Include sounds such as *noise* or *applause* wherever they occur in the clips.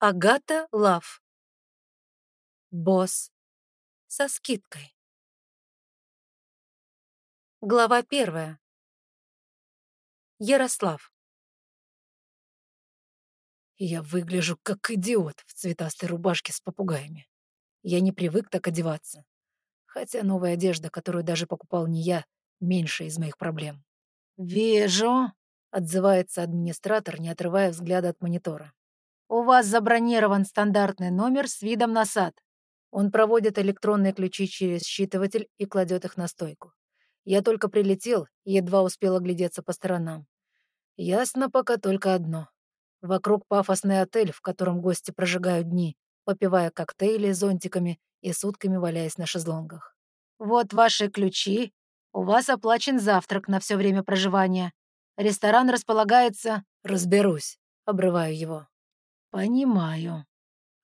Агата Лав. Босс. Со скидкой. Глава первая. Ярослав. Я выгляжу как идиот в цветастой рубашке с попугаями. Я не привык так одеваться. Хотя новая одежда, которую даже покупал не я, меньше из моих проблем. «Вижу», — отзывается администратор, не отрывая взгляда от монитора. «У вас забронирован стандартный номер с видом на сад». Он проводит электронные ключи через считыватель и кладет их на стойку. Я только прилетел и едва успел оглядеться по сторонам. Ясно пока только одно. Вокруг пафосный отель, в котором гости прожигают дни, попивая коктейли зонтиками и сутками валяясь на шезлонгах. «Вот ваши ключи. У вас оплачен завтрак на все время проживания. Ресторан располагается...» «Разберусь», — обрываю его. «Понимаю».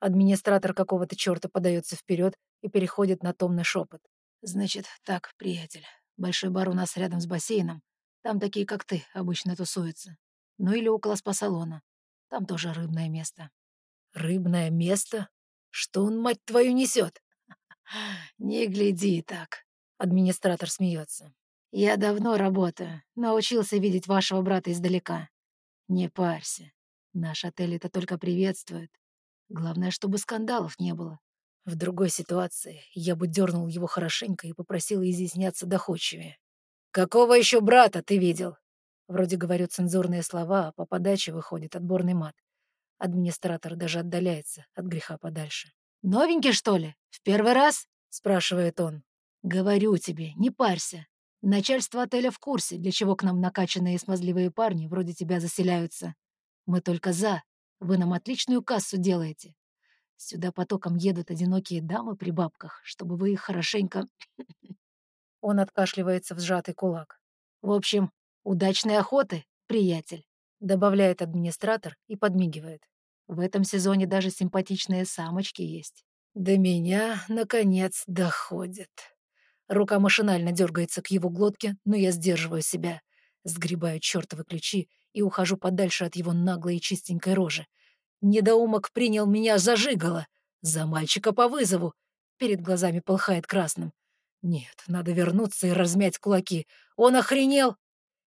Администратор какого-то черта подается вперед и переходит на томный шепот. «Значит, так, приятель, большой бар у нас рядом с бассейном. Там такие, как ты, обычно тусуются. Ну или около спа-салона. Там тоже рыбное место». «Рыбное место? Что он, мать твою, несет? *laughs* «Не гляди так», — администратор смеется. «Я давно работаю, научился видеть вашего брата издалека. Не парься. Наш отель это только приветствует. Главное, чтобы скандалов не было. В другой ситуации я бы дернул его хорошенько и попросил изъясняться доходчивее. «Какого еще брата ты видел?» Вроде говорю цензурные слова, а по подаче выходит отборный мат. Администратор даже отдаляется от греха подальше. «Новенький, что ли? В первый раз?» — спрашивает он. «Говорю тебе, не парься. Начальство отеля в курсе, для чего к нам накачанные и смазливые парни вроде тебя заселяются. Мы только за. Вы нам отличную кассу делаете. Сюда потоком едут одинокие дамы при бабках, чтобы вы их хорошенько...» *laughs* Он откашливается в сжатый кулак. «В общем, удачной охоты, приятель», — добавляет администратор и подмигивает. «В этом сезоне даже симпатичные самочки есть». До меня, наконец, доходит. Рука машинально дергается к его глотке, но я сдерживаю себя. Сгребаю чертовы ключи и ухожу подальше от его наглой и чистенькой рожи. Недоумок принял меня за жигало, за мальчика по вызову. Перед глазами полыхает красным. Нет, надо вернуться и размять кулаки. Он охренел!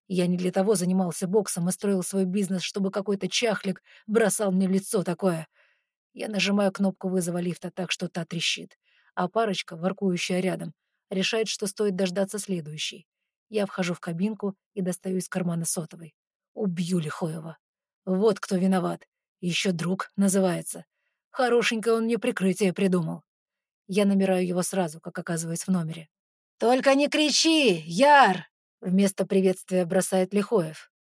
Я не для того занимался боксом и строил свой бизнес, чтобы какой-то чахлик бросал мне в лицо такое. Я нажимаю кнопку вызова лифта так, что та трещит. А парочка, воркующая рядом, решает, что стоит дождаться следующей. Я вхожу в кабинку и достаю из кармана сотовый. Убью Лихоева. Вот кто виноват. Еще друг называется. Хорошенькое он мне прикрытие придумал. Я набираю его сразу, как оказываюсь в номере. «Только не кричи, Яр!» Вместо приветствия бросает Лихоев.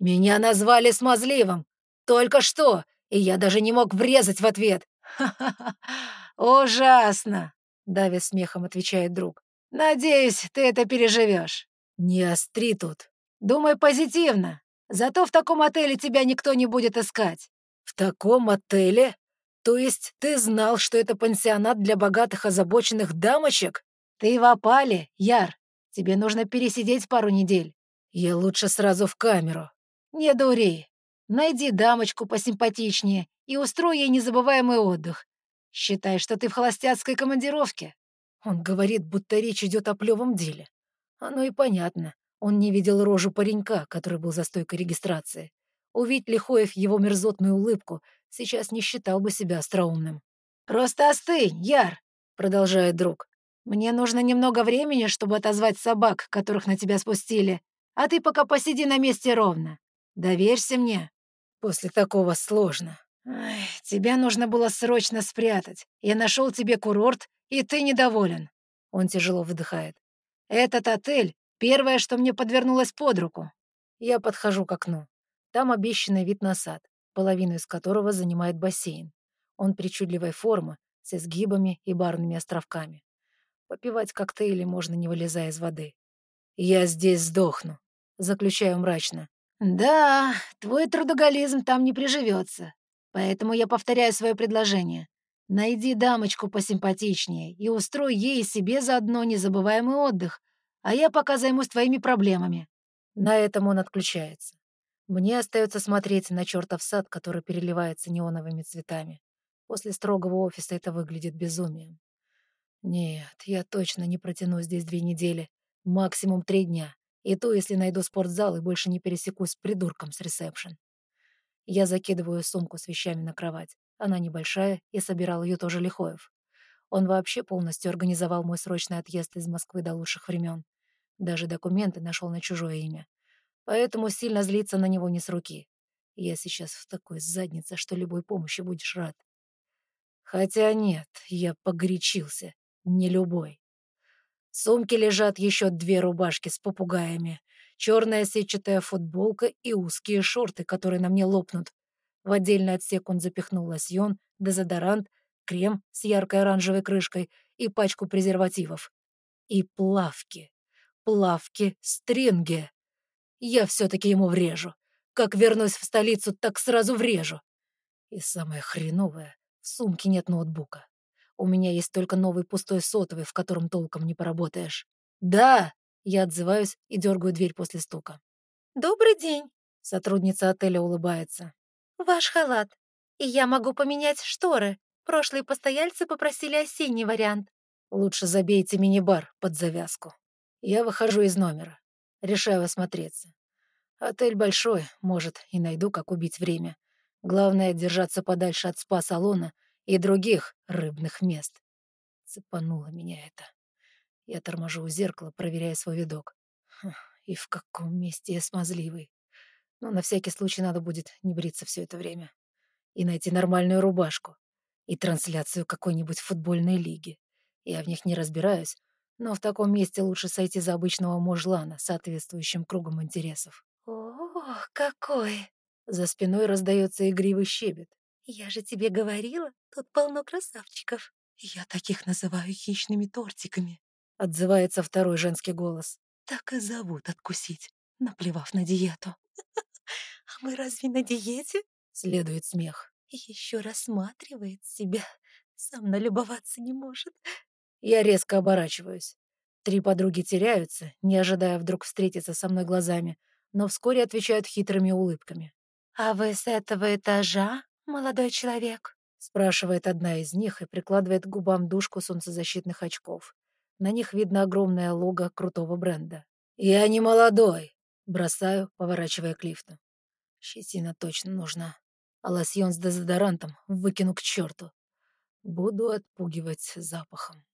«Меня назвали смазливым. Только что, и я даже не мог врезать в ответ». «Ха-ха-ха! Ужасно!» — давя смехом отвечает друг. «Надеюсь, ты это переживешь». «Не остри тут». «Думай позитивно. Зато в таком отеле тебя никто не будет искать». «В таком отеле? То есть ты знал, что это пансионат для богатых озабоченных дамочек?» «Ты в опале, Яр. Тебе нужно пересидеть пару недель». «Я лучше сразу в камеру». «Не дури. Найди дамочку посимпатичнее и устрой ей незабываемый отдых. Считай, что ты в холостяцкой командировке». Он говорит, будто речь идет о плевом деле. Оно и понятно. Он не видел рожу паренька, который был за стойкой регистрации. Увидеть Лихоев его мерзотную улыбку, сейчас не считал бы себя остроумным. «Просто остынь, Яр!» — продолжает друг. «Мне нужно немного времени, чтобы отозвать собак, которых на тебя спустили. А ты пока посиди на месте ровно. Доверься мне». «После такого сложно». Ай, «Тебя нужно было срочно спрятать. Я нашел тебе курорт, и ты недоволен». Он тяжело выдыхает. «Этот отель Первое, что мне подвернулось под руку. Я подхожу к окну. Там обещанный вид на сад, половину из которого занимает бассейн. Он причудливой формы, с изгибами и барными островками. Попивать коктейли можно, не вылезая из воды. «Я здесь сдохну», — заключаю мрачно. «Да, твой трудоголизм там не приживется. Поэтому я повторяю свое предложение. Найди дамочку посимпатичнее и устрой ей и себе заодно незабываемый отдых, а я пока займусь твоими проблемами». На этом он отключается. Мне остается смотреть на чертов сад, который переливается неоновыми цветами. После строгого офиса это выглядит безумием. Нет, я точно не протяну здесь две недели. Максимум три дня. И то, если найду спортзал и больше не пересекусь с придурком с ресепшн. Я закидываю сумку с вещами на кровать. Она небольшая, и собирал ее тоже Лихоев. Он вообще полностью организовал мой срочный отъезд из Москвы до лучших времен. Даже документы нашел на чужое имя. Поэтому сильно злиться на него не с руки. Я сейчас в такой заднице, что любой помощи будешь рад. Хотя нет, я погорячился. Не любой. В сумке лежат еще две рубашки с попугаями, черная сетчатая футболка и узкие шорты, которые на мне лопнут. В отдельный отсек он запихнул лосьон, дезодорант, крем с яркой оранжевой крышкой и пачку презервативов. И плавки. Плавки-стринги. Я все-таки ему врежу. Как вернусь в столицу, так сразу врежу. И самое хреновое, в сумке нет ноутбука. У меня есть только новый пустой сотовый, в котором толком не поработаешь. «Да!» — я отзываюсь и дергаю дверь после стука. «Добрый день!» — сотрудница отеля улыбается. «Ваш халат. И я могу поменять шторы. Прошлые постояльцы попросили осенний вариант». «Лучше забейте мини-бар под завязку». Я выхожу из номера. Решаю осмотреться. Отель большой, может, и найду, как убить время. Главное — держаться подальше от спа-салона и других рыбных мест. Цепануло меня это. Я торможу у зеркала, проверяя свой видок. И в каком месте я смазливый. Но на всякий случай надо будет не бриться все это время. И найти нормальную рубашку. И трансляцию какой-нибудь футбольной лиги. Я в них не разбираюсь, но в таком месте лучше сойти за обычного мужлана с соответствующим кругом интересов. «Ох, какой!» За спиной раздается игривый щебет. «Я же тебе говорила, тут полно красавчиков». «Я таких называю хищными тортиками», — отзывается второй женский голос. «Так и зовут откусить, наплевав на диету». *laughs* «А мы разве на диете?» — следует смех. «Еще рассматривает себя, сам налюбоваться не может». Я резко оборачиваюсь. Три подруги теряются, не ожидая вдруг встретиться со мной глазами, но вскоре отвечают хитрыми улыбками. «А вы с этого этажа?» молодой человек?» — спрашивает одна из них и прикладывает к губам дужку солнцезащитных очков. На них видно огромное лого крутого бренда. «Я не молодой!» — бросаю, поворачивая к лифту. Щетина точно нужна. А лосьон с дезодорантом выкину к черту. Буду отпугивать запахом.